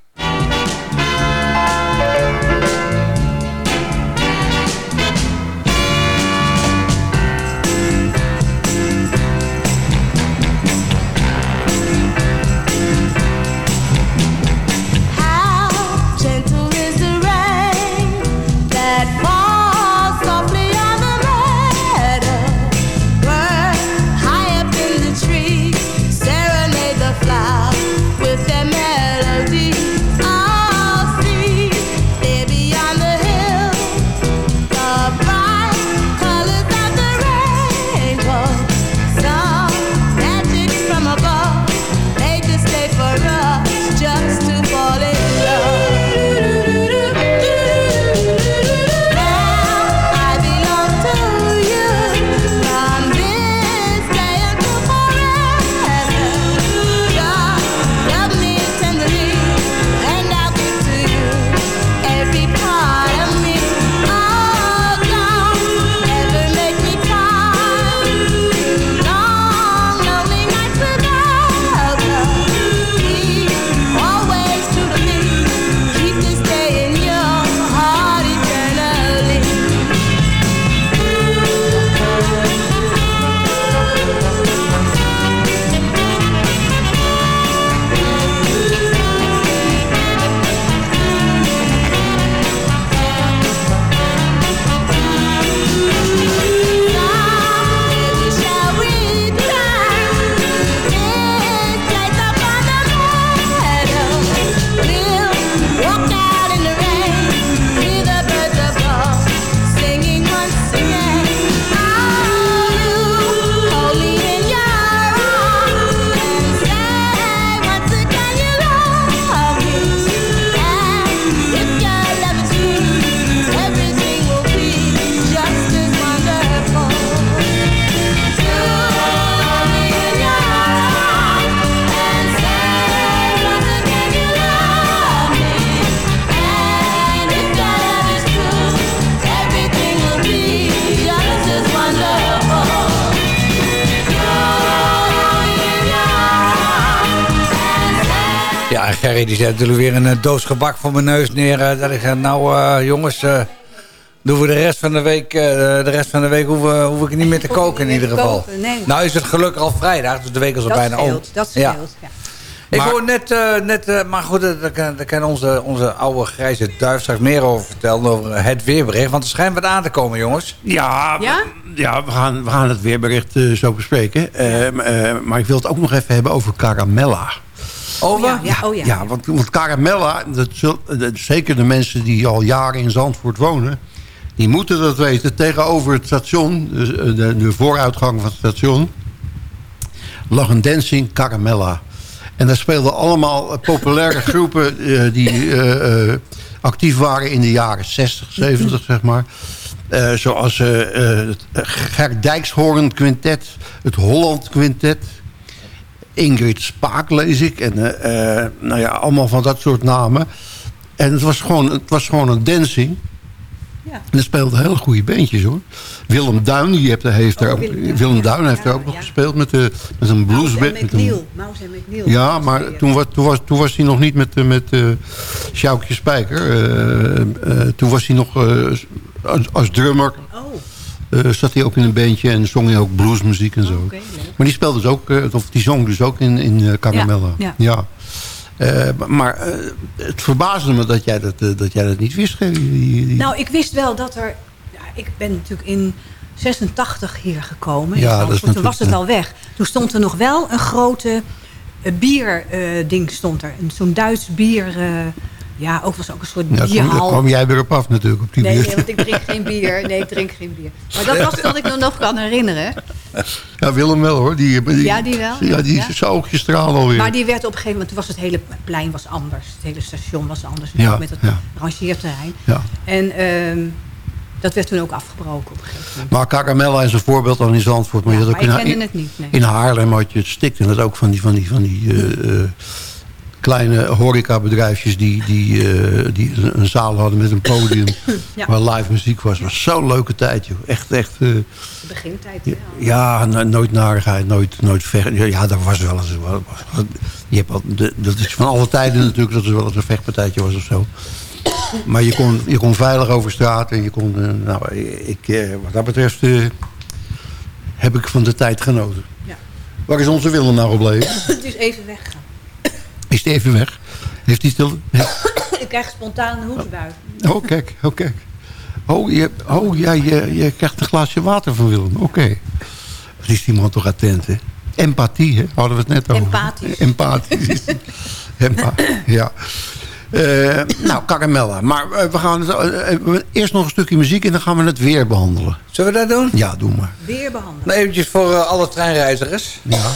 Ja, en Gerry die zet natuurlijk weer een eh, doos gebak voor mijn neus neer. eh, dat ik zeg, nou eh, jongens, eh, doen we de rest van de week, eh, de rest van de week hoeven, hoef ik niet meer te koken in ieder geval.
nee.
Nou is het gelukkig al vrijdag, dus de week is al
Dat
bijna om.
dat
Ja.
scheelt. Ja.
Ik
Maar-
hoor net, eh, net eh, maar goed, daar kan, daar kan onze, onze oude grijze duif straks meer over vertellen, over het weerbericht. Want er schijnt wat aan te komen, jongens.
Ja,
Ja?
ja we, gaan, we gaan het weerbericht zo bespreken. Eh, m- eh, maar ik wil het ook nog even hebben over Caramella.
Over?
Ja, ja, oh ja.
Ja, want, want Caramella, dat zul- dat- zeker de mensen die al jaren in Zandvoort wonen... die moeten dat weten. Tegenover het station, dus, eh, de, de vooruitgang van het station... lag een dancing Caramella. En daar speelden allemaal eh, populaire groepen... eh, die eh, eh, actief waren in de jaren 60, 70, zeg maar... Eh, zoals eh, eh, het Gert Dijkshoorn Quintet, het Holland Quintet... Ingrid Spaak lees ik. En eh, eh, nou ja, allemaal van dat soort namen. En het was gewoon, het was gewoon een dancing.
Ja.
En er speelden hele goede beentjes hoor. Willem Duin, die heeft, heeft daar ook,
Oh, Willem Duin,
Willem. Duin heeft
Ja,
daar ook nog
ja.
gespeeld met, de, met een
Mouse en
bluesband. met een-
McNeil. Mouse en McNeil.
ja, maar toen was, toen, was, toen was hij nog niet met, eh, met uh, Sjoukje Spijker. Eh, eh, toen was hij nog eh, als, als drummer.
Oh,
eh, zat hij ook in een bandje en zong hij ook bluesmuziek en zo. Maar die speelde dus ook, eh, of die zong dus ook in, in eh, Caramella.
Ja, ja.
Eh, maar het verbaasde me dat jij dat, dat, jij dat niet wist.
Nou, ik wist wel dat er... Ja, ik ben natuurlijk in 86 hier gekomen.
Ja,
Zandvoort.
dat is
Toen was het al weg. Toen stond er nog wel een grote bierding stond er. Een- Zo'n Duits bier... Ja, ook was ook een soort
Ja,
bierhal.
kwam jij weer op af natuurlijk, op die
Nee,
bier.
nee, want ik drink geen bier. Nee, ik drink geen bier. Maar dat was wat ik me nog kan herinneren.
Ja, Willem wel hoor. Die, die,
Ja, die wel.
Ja, die
Ja.
oogjes stralen alweer.
Maar die werd op een gegeven moment, toen was het hele plein was anders. Het hele station was anders.
Ja,
met het
ja.
rangeerterrein.
Ja.
En ehm, dat werd toen ook afgebroken op een gegeven moment.
Maar Caramella is een voorbeeld dan in Zandvoort. Maar,
Ja,
je
maar ik kende het niet, nee.
In Haarlem had je het stikt. En dat ook van die, van die, van die eh, eh, kleine horecabedrijfjes die, die, eh, die een, zaal hadden met een podium.
Ja.
Waar live muziek was. was zo'n leuke tijd. Joh. Echt, echt. eh,
De begintijd, ja.
ja, no- nooit narigheid, nooit, nooit vecht. Ja, daar was wel eens... Je hebt al, dat is van alle tijden natuurlijk dat er wel eens een vechtpartijtje was of zo. Maar je kon, je kon veilig over straat en je kon... eh, nou, ik, eh, wat dat betreft eh, heb ik van de tijd genoten.
Ja.
Waar is onze Willem nou gebleven?
Het is even weggegaan.
Is hij even weg? Heeft hij stil...
ik krijg spontaan een hoestbui.
Oh, kijk, oh, kijk. Oh, je, oh ja, je, je krijgt een glaasje water van Willem. Oké. Wat is die man toch attent, hè? Empathie, hè? Hadden we het net over.
Empathisch.
Empathisch. Empa ja. Eh, nou, Caramella. Maar eh, we gaan het, eh, eerst nog een stukje muziek en dan gaan we het weer behandelen.
Zullen we dat doen?
Ja, doe maar.
Weer behandelen.
Nou, eventjes voor alle treinreizigers.
Ja.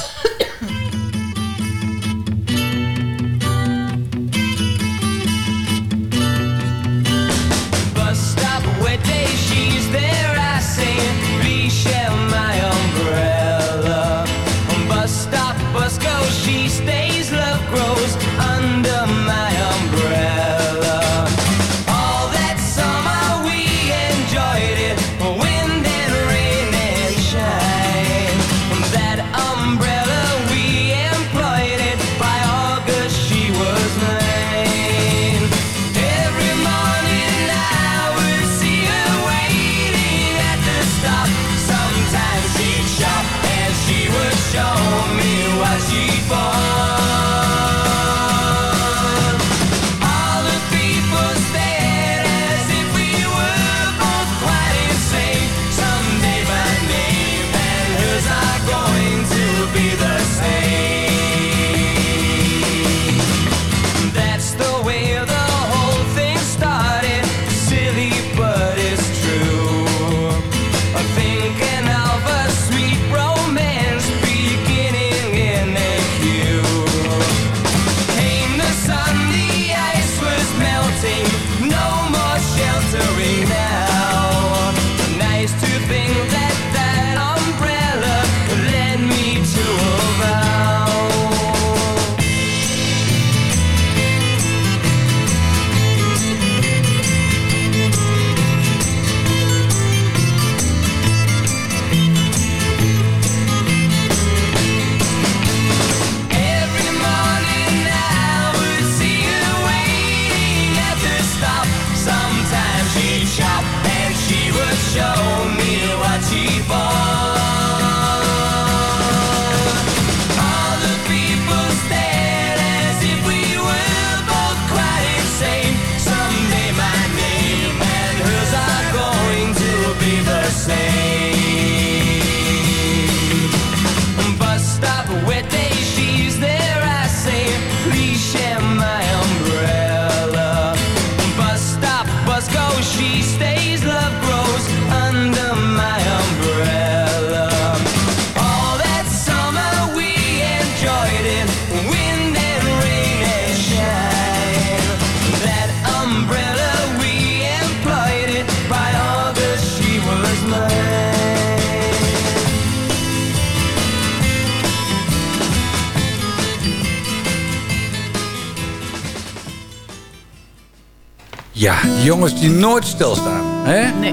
Ja, die jongens die nooit stilstaan. Hè?
Nee.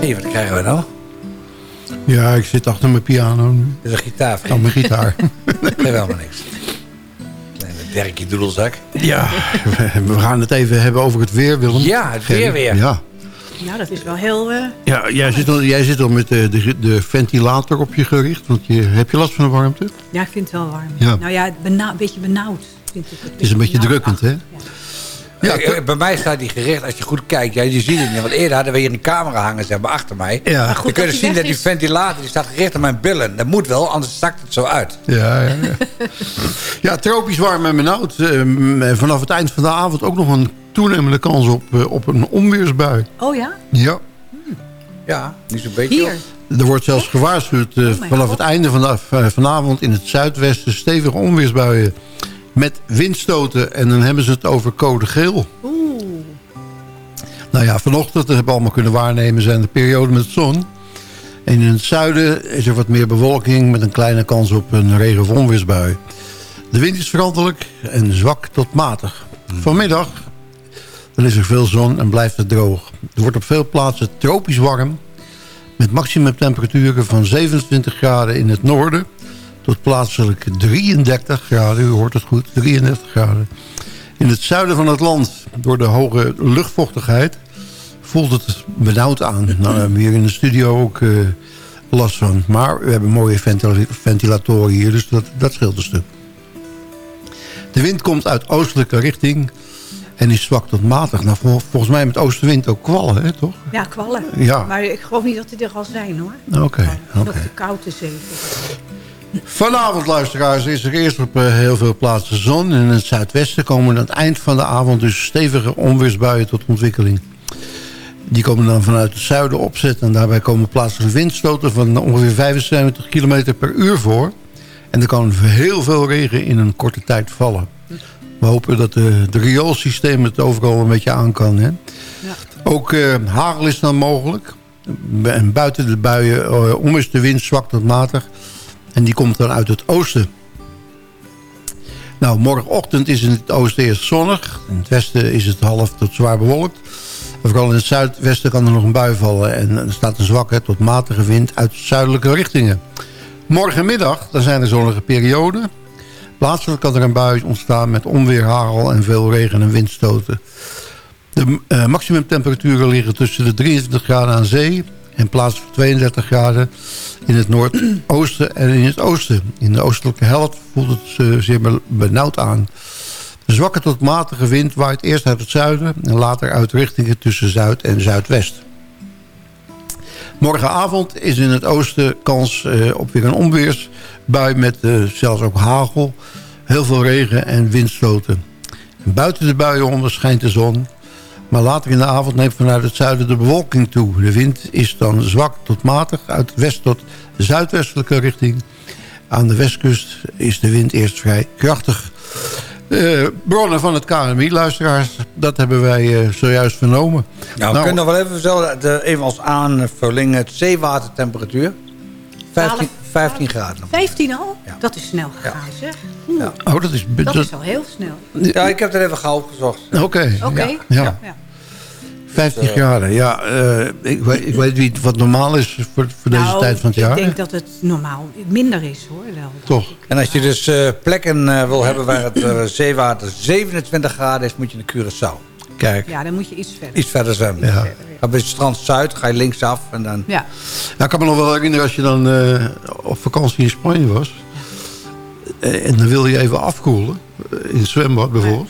Hé, wat krijgen we nou?
Ja, ik zit achter mijn piano nu.
Dat is een gitaar.
Achter mijn gitaar.
Dat geeft helemaal niks. Kleine Derkje doedelzak.
ja, we, gaan het even hebben over het weer, Willem.
Ja, het weer weer.
Ja.
Nou, dat is wel heel... eh,
Ja, jij zit al, jij zit al met de, de, de ventilator op je gericht. Want je, heb je last van de warmte?
ja, ik vind het wel warm.
Ja.
Nou ja, bena- een beetje benauwd. Vind ik.
Het is een beetje drukkend, hè?
Ja, eh, bij mij staat die gericht, als je goed kijkt, ja, je ziet het niet. Want eerder hadden we hier een camera hangen, zeg maar, achter mij.
Ja. Maar
je kunt
dat
zien dat die ventilator die staat gericht aan mijn billen. Dat moet wel, anders zakt het zo uit.
Ja, ja, ja. ja, tropisch warm en benauwd. Ehm, vanaf het eind van de avond ook nog een toenemende kans op, eh, op een onweersbui.
Oh ja?
Ja.
Ja, niet zo'n beetje.
Hier?
Er wordt zelfs gewaarschuwd eh,
mijn
vanaf
God.
het einde van de, van- vanavond in het zuidwesten stevige onweersbuien met windstoten. En dan hebben ze het over code geel.
Oeh.
Nou ja, vanochtend, hebben we allemaal kunnen waarnemen, zijn de perioden met zon. En in het zuiden is er wat meer bewolking met een kleine kans op een regen- of onweersbui. De wind is veranderlijk en zwak tot matig. Vanmiddag dan is er veel zon en blijft het droog. Er wordt op veel plaatsen tropisch warm... met maximumtemperaturen van 27 graden in het noorden... tot plaatselijk 33 graden, u hoort het goed, 33 graden. In het zuiden van het land, door de hoge luchtvochtigheid... voelt het benauwd aan. Nou, daar hebben we hier in de studio ook eh, last van. Maar we hebben mooie ventil- ventilatoren hier, dus dat, dat scheelt een stuk. De wind komt uit oostelijke richting en is zwak tot matig. Nou, vol- volgens mij met oostenwind ook kwallen, hè, toch?
Ja, kwallen.
Ja.
Maar ik geloof niet dat die er al zijn hoor.
Oké,
Nog
oké.
te koud is even.
Vanavond, luisteraars, is er eerst op eh, heel veel plaatsen zon. In het zuidwesten komen aan het eind van de avond dus stevige onweersbuien tot ontwikkeling. Die komen dan vanuit het zuiden opzetten. En daarbij komen plaatselijke windstoten van ongeveer 75 km per uur voor. En er kan heel veel regen in een korte tijd vallen. We hopen dat de, de rioolsysteem het overal een beetje aan kan. Hè? Ook eh, hagel is dan mogelijk. En buiten de buien eh, om is de wind zwak tot matig. En die komt dan uit het oosten. Nou, morgenochtend is in het oosten eerst zonnig. In het westen is het half tot zwaar bewolkt. Vooral in het zuidwesten kan er nog een bui vallen. En er staat een zwakke tot matige wind uit zuidelijke richtingen. Morgenmiddag dan zijn er zonnige perioden. Plaatselijk kan er een bui ontstaan met onweer, hagel en veel regen en windstoten. De eh, maximumtemperaturen liggen tussen de 23 graden aan zee... en plaatselijk 32 graden in het noordoosten en in het oosten. In de oostelijke helft voelt het eh, zeer be- benauwd aan. De zwakke tot matige wind waait eerst uit het zuiden... en later uit richtingen tussen zuid en zuidwest. Morgenavond is in het oosten kans eh, op weer een onweersbui... met eh, zelfs ook hagel, heel veel regen en windstoten. En buiten de buien om schijnt de zon... Maar later in de avond neemt vanuit het zuiden de bewolking toe. De wind is dan zwak tot matig uit west tot zuidwestelijke richting. Aan de westkust is de wind eerst vrij krachtig. Eh, bronnen van het KNMI, luisteraars, dat hebben wij eh, zojuist vernomen.
Nou, we kunnen nog wel even vertellen, de, even als aanvulling, het zeewatertemperatuur. 15, 15 graden.
15 al? Dat is snel gegaan zeg. Oeh,
Oh, dat is...
Dat is al heel snel.
Ja, ik heb er even gauw opgezocht.
Oké.
Oké.
Ja.
Ja.
15 graden, ja. eh, ik, weet, ik weet niet wat normaal is voor, voor deze
Nou,
tijd van het jaar.
Ik denk dat het normaal minder is hoor. Wel.
Toch?
En als je dus eh, plekken eh, wil hebben waar het eh, zeewater 27 graden is, moet je naar Curaçao.
Kijk.
Ja, dan moet je iets verder.
Iets verder zwemmen.
Ja.
Ga bij het strand Zuid, ga je linksaf en dan...
Ja.
Nou, ik kan me nog wel herinneren als je dan eh, op vakantie in Spanje was. Eh, en dan wilde je even afkoelen. eh, in het zwembad bijvoorbeeld.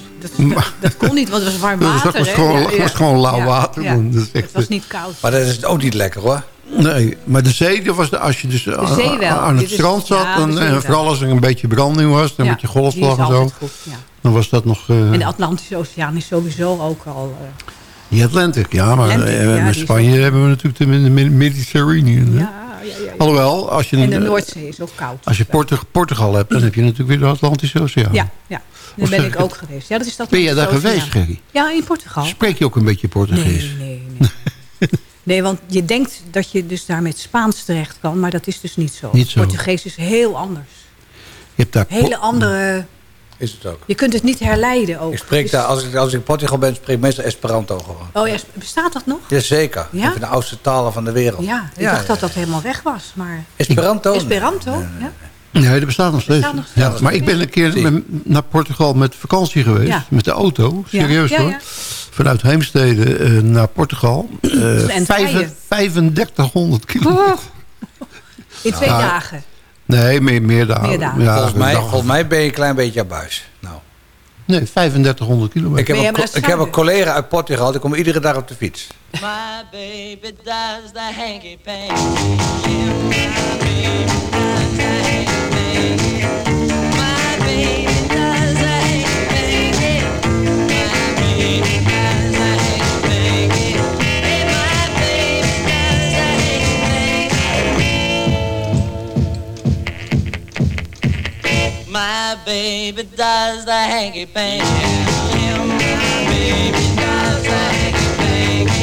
Dat, dat kon niet, want het was warm water.
dat was
hè?
gewoon-
Ja,
dat
ja.
was gewoon lauw
Ja,
water,
ja.
man. Dat
Het was niet koud.
Maar dat is ook niet lekker hoor.
Nee, maar de zee, dat was de, als je dus aan- het strand zat... en vooral als er een beetje branding was... dan
Ja,
met je golfslag en zo...
altijd goed, ja.
dan was dat nog... eh,
En de Atlantische Oceaan is sowieso ook al... eh,
die Atlantic, ja. Maar
Atlantic,
eh,
ja,
Spanje hebben we natuurlijk de Medi- Medi- Mediterranean.
ja, ja, ja.
Alhoewel, als je,
En de
eh,
Noordzee is ook koud.
als je Portu- Portugal hebt... dan heb je natuurlijk weer de Atlantische Oceaan.
Ja, ja. Daar ben ik ook geweest. Ja, dat is dat
Ben jij daar geweest. Gerry?
Ja, in Portugal.
Spreek je ook een beetje Portugees?
Nee, nee, nee. nee, want je denkt dat je dus daar met Spaans terecht kan, maar dat is dus niet zo.
Niet zo.
Portugees is heel anders.
Je hebt daar...
Hele andere...
Is het ook.
Je kunt het niet herleiden ook.
Ik spreek
Dus-
daar, als ik, als ik in Portugal ben, spreek ik meestal Esperanto gewoon.
Oh ja, bestaat dat nog?
Jazeker.
Ja?
Een van de oudste talen van de wereld.
Ja, ik
Ja,
dacht
ja.
dat dat helemaal weg was. Maar...
Esperanto?
Esperanto, ja.
Nee, dat bestaat nog steeds.
Bestaat nog
Ja, maar ik ben een keer met- naar Portugal met vakantie geweest.
Ja.
Met de auto.
Ja.
Serieus
Ja,
hoor. Vanuit Heemstede eh, naar Portugal. Eh vijf-
rijden.
3500 kilometer.
In twee
Ja.
dagen.
Nee, meer, meer dagen.
Meer dagen.
Ja,
volgens, mij,
dag-
volgens mij ben je een klein beetje abuis. Nou,
Nee, 3500 kilometer.
Ik heb, een, ik heb een collega uit Portugal, die komt iedere dag op de fiets.
My baby does the hanky panky. Yeah, My baby does the hanky panky. My baby does the hanky panky.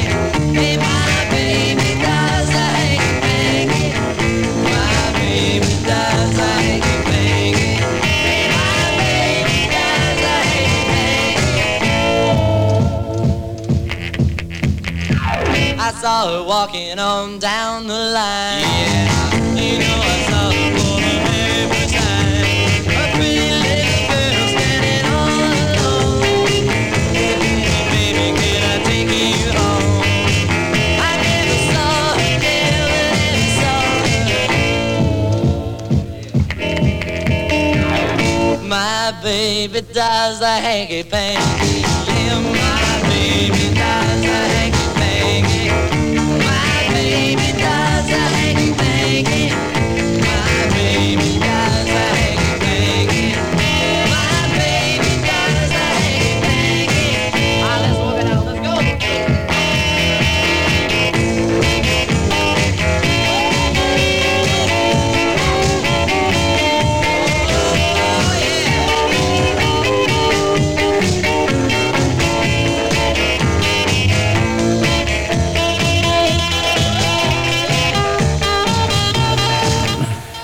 Hey, my baby does the hanky panky. My baby does the hanky panky. I saw her walking on down the line. Yeah, baby does the hanky panky.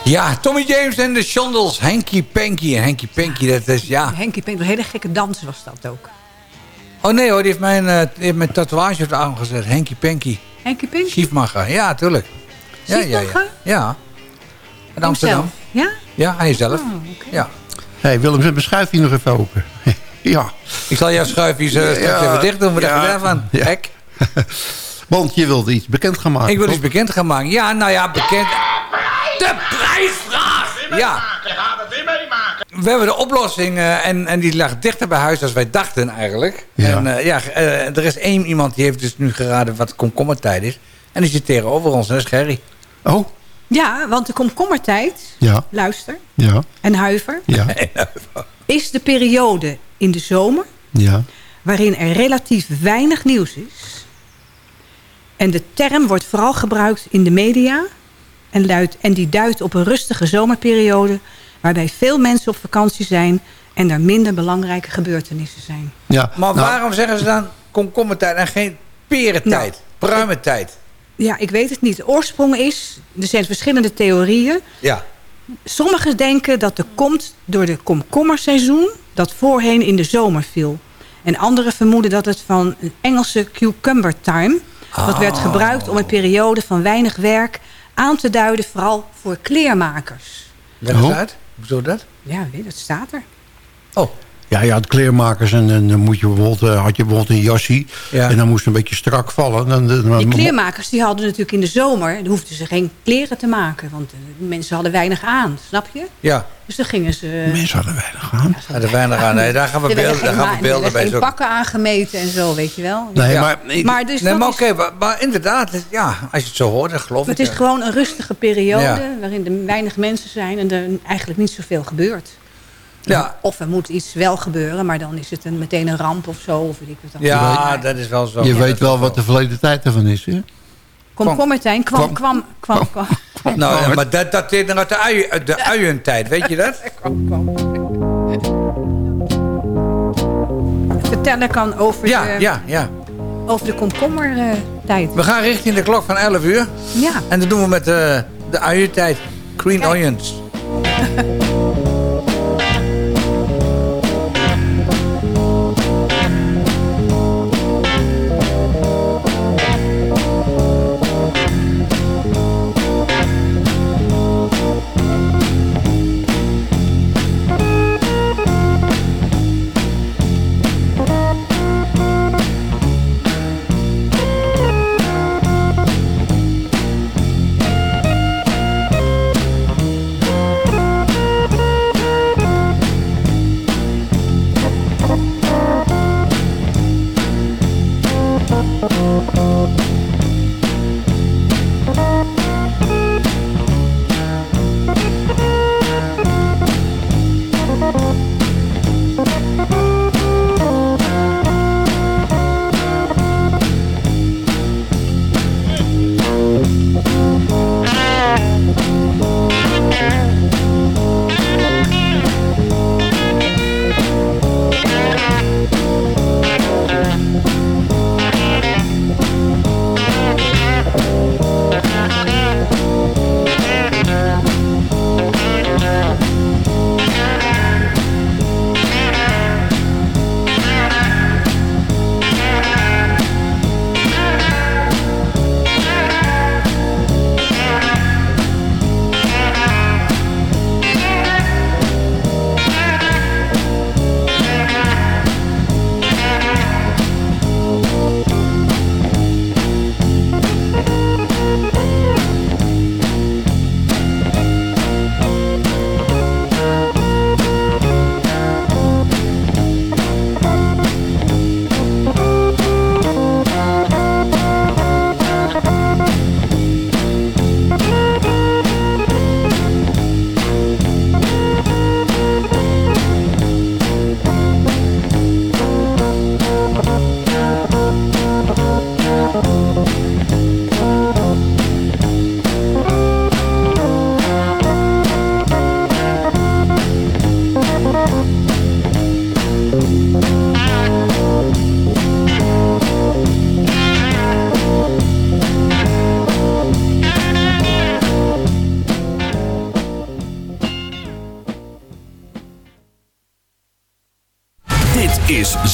Ja, Tommy James en de Shondells. Hanky Panky. En Hanky Panky, dat is ja.
Henkie Pink, een hele gekke dans was dat ook.
Oh nee hoor, die heeft mijn, eh, die heeft mijn tatoeage op de arm gezet. Hanky Panky.
Henkie Pink?
Schiefmacher, ja, tuurlijk. Ja, ja, ja.
Schiefmacher?
Ja. In Amsterdam.
Ja?
Ja, hij zelf.
Oh,
Ja.
hey, Willem, zet mijn schuifje nog even open. ja.
Ik zal jouw schuifjes uh, straks
Ja,
even dicht doen. Wat
ja.
heb daarvan?
Ja.
Hek.
Want je wilde iets bekend gaan maken.
Ik wil iets bekend gaan maken. Ja, nou ja, bekend. De prijsvraag! Ja. We hebben de oplossing eh, en, en die lag dichter bij huis dan wij dachten eigenlijk.
Ja.
En eh, ja, eh, er is één iemand die heeft dus nu geraden wat komkommertijd is. En die zit tegenover ons, en dat is Gerry.
Oh,
Ja, want de komkommertijd,
ja,
luister,
ja,
en huiver,
ja,
is de periode in de zomer
ja.
waarin er relatief weinig nieuws is. En de term wordt vooral gebruikt in de media en, luidt, en die duidt op een rustige zomerperiode waarbij veel mensen op vakantie zijn en er minder belangrijke gebeurtenissen zijn.
ja.
Maar
Nou,
waarom zeggen ze dan komkommertijd en geen perentijd? Pruimentijd.
Ja, ik weet het niet. De oorsprong is, er zijn verschillende theorieën.
Ja.
Sommigen denken dat het komt door de komkommerseizoen dat voorheen in de zomer viel. En anderen vermoeden dat het van een Engelse cucumber time... dat werd gebruikt om een periode van weinig werk aan te duiden... vooral voor kleermakers.
Leg eens
Oh.
uit. Hoezo dat?
Ja, weet, dat staat er.
Oh.
Ja, je had kleermakers en, en dan moet je bijvoorbeeld, eh, had je bijvoorbeeld een jassie.
Ja.
En dan moest het een beetje strak vallen. Dan, dan,
Die kleermakers die hadden natuurlijk in de zomer... dan hoefden ze geen kleren te maken. Want de mensen hadden weinig aan, snap je?
Ja.
Dus dan gingen ze...
Mensen hadden weinig aan.
Ja, er weinig aan. Nee, daar gaan we beelden, daar gaan we beelden bij zoeken.
pakken aangemeten en zo, weet je wel.
Nee,
Ja.
maar...
Maar dus
Nee,
dat
maar
is-
oké, maar, maar inderdaad, het- ja, als je het zo hoort, dan geloof
Het
ik.
is
eh.
gewoon een rustige periode
Ja.
waarin er weinig mensen zijn en er eigenlijk niet zoveel gebeurt.
Ja.
Of er moet iets wel gebeuren, maar dan is het een, meteen een ramp of zo. Of weet ik wat dan.
Ja, dat is wel zo.
Je
Ja,
weet wel
is
wat de verleden tijd ervan is, hè?
Komkommertijn kwam, kwam, kwam, kwam.
Nou, ja, maar dat dateert nog uit de, ui, de uientijd, weet je dat?
Vertellen kan over
Ja,
de,
ja, ja.
over de komkommertijd.
We gaan richting de klok van 11 uur.
Ja.
En dat doen we met eh, de uientijd. Green
Kijk.
onions.